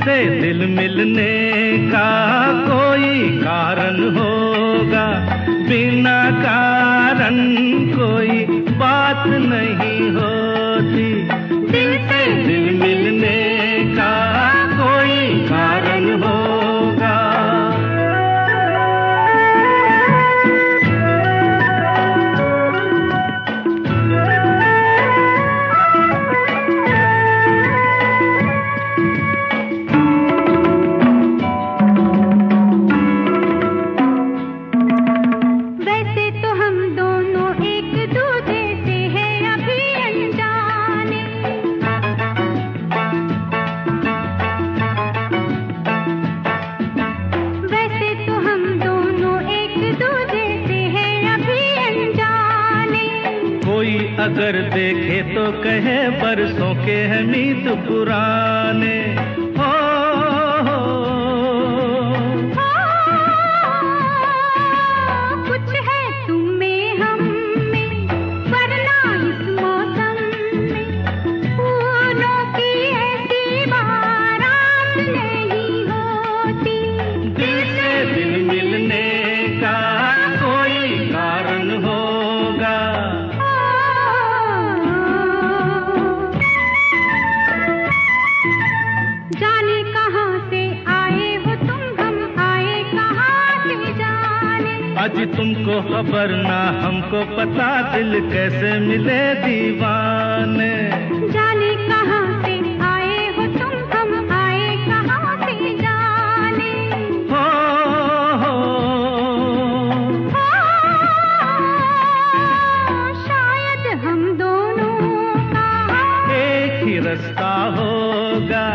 से दिल मिलने का कोई कारण होगा। बिना कारण कोई बात नहीं होती। दिल से दिल मिलने अगर देखे तो कहे बरसों के हमीद पुराने। आज तुमको खबर ना हमको पता दिल कैसे मिले दीवाने। जाने कहाँ से आए हो तुम हम आए कहाँ से जाने। हो, हो, शायद हम दोनों का। एक ही रास्ता होगा।